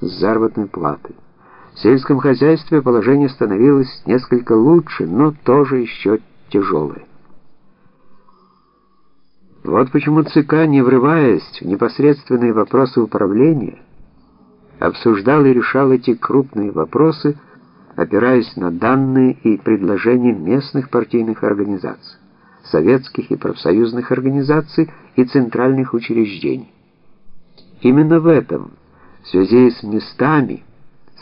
с заработной платой. В сельском хозяйстве положение становилось несколько лучше, но тоже еще тяжелое. Вот почему ЦК, не врываясь в непосредственные вопросы управления, обсуждал и решал эти крупные вопросы, опираясь на данные и предложения местных партийных организаций, советских и профсоюзных организаций и центральных учреждений. Именно в этом, в связи с местами,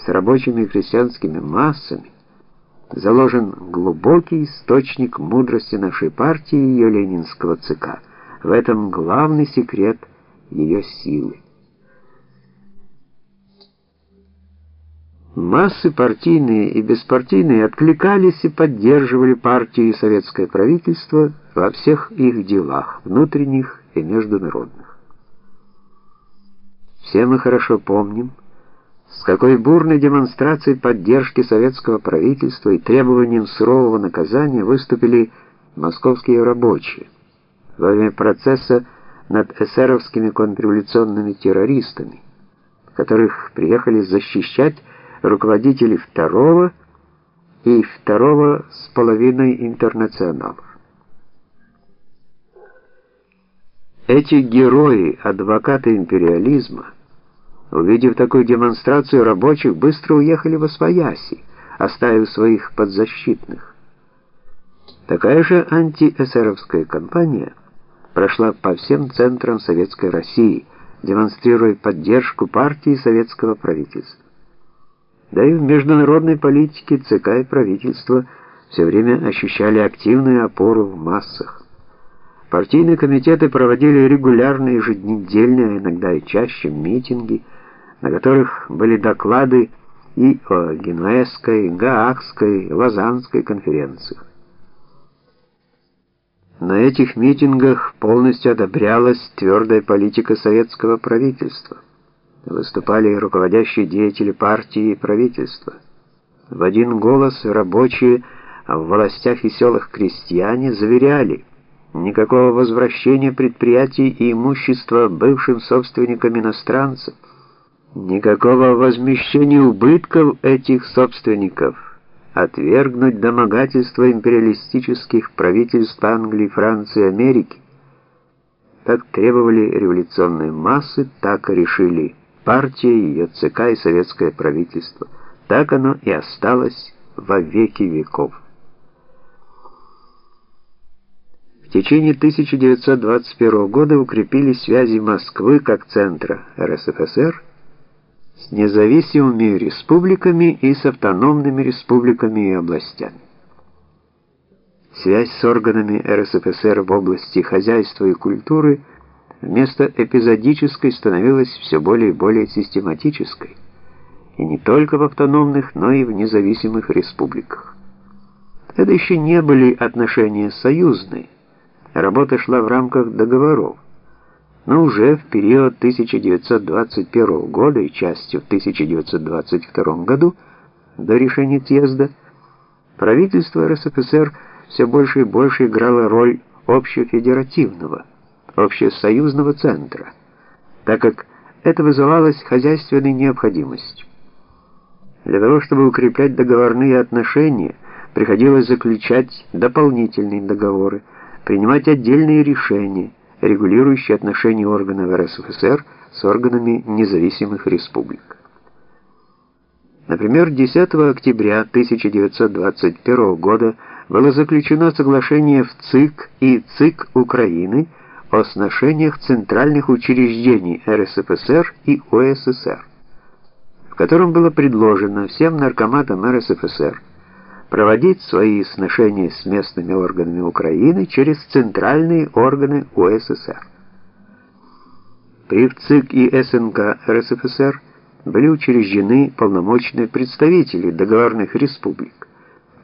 с рабочими и крестьянскими массами, заложен глубокий источник мудрости нашей партии и ее ленинского ЦК. В этом главный секрет ее силы. Массы партийные и беспартийные откликались и поддерживали партию и советское правительство во всех их делах, внутренних и международных. Все мы хорошо помним, с какой бурной демонстрацией поддержки советского правительства и требованием сурового наказания выступили московские рабочие во время процесса над эсеровскими контрреволюционными террористами, которых приехали защищать руководители второго и второго с половиной интернационалов. Эти герои, адвокаты империализма, увидев такую демонстрацию рабочих, быстро уехали во свояси, оставив своих подзащитных. Такая же антиэсеровская кампания прошла по всем центрам Советской России, демонстрируя поддержку партии советского правительства. Да и в международной политике ЦК и правительство все время ощущали активную опору в массах. Партийные комитеты проводили регулярные еженедельные, а иногда и чаще, митинги, на которых были доклады и о Генуэзской, Гаагской, Лозаннской конференциях. На этих митингах полностью одобрялась твердая политика советского правительства выступали руководящие деятели партии и правительства. В один голос рабочие в властях и селах крестьяне заверяли, никакого возвращения предприятий и имущества бывшим собственникам иностранцев, никакого возмещения убытков этих собственников, отвергнуть домогательства империалистических правительств Англии, Франции, Америки. Так требовали революционные массы, так и решили партия, ее ЦК и советское правительство. Так оно и осталось во веки веков. В течение 1921 года укрепились связи Москвы как центра РСФСР с независимыми республиками и с автономными республиками и областями. Связь с органами РСФСР в области хозяйства и культуры – вместо эпизодической становилась все более и более систематической, и не только в автономных, но и в независимых республиках. Это еще не были отношения союзные, работа шла в рамках договоров, но уже в период 1921 года и частью в 1922 году до решения съезда правительство РСФСР все больше и больше играло роль общефедеративного общесоюзного центра, так как это вызывалось хозяйственной необходимостью. Для того, чтобы укреплять договорные отношения, приходилось заключать дополнительные договоры, принимать отдельные решения, регулирующие отношения органов РСФСР с органами независимых республик. Например, 10 октября 1921 года было заключено соглашение в ЦИК и ЦИК Украины о сношениях центральных учреждений РСФСР и ОССР, в котором было предложено всем наркоматам РСФСР проводить свои сношения с местными органами Украины через центральные органы ОССР. При ВЦИК и СНК РСФСР были учреждены полномочные представители договорных республик,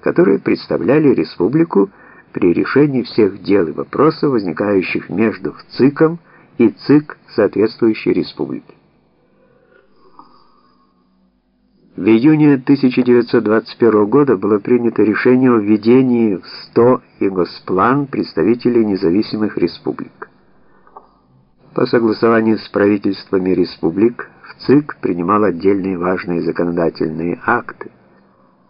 которые представляли республику при решении всех дел и вопросов, возникающих между ЦИКом и ЦИК соответствующей республики. В июне 1921 года было принято решение о введении в 100 и Госплан представителей независимых республик. По согласованию с правительствами республик в ЦИК принимал отдельные важные законодательные акты.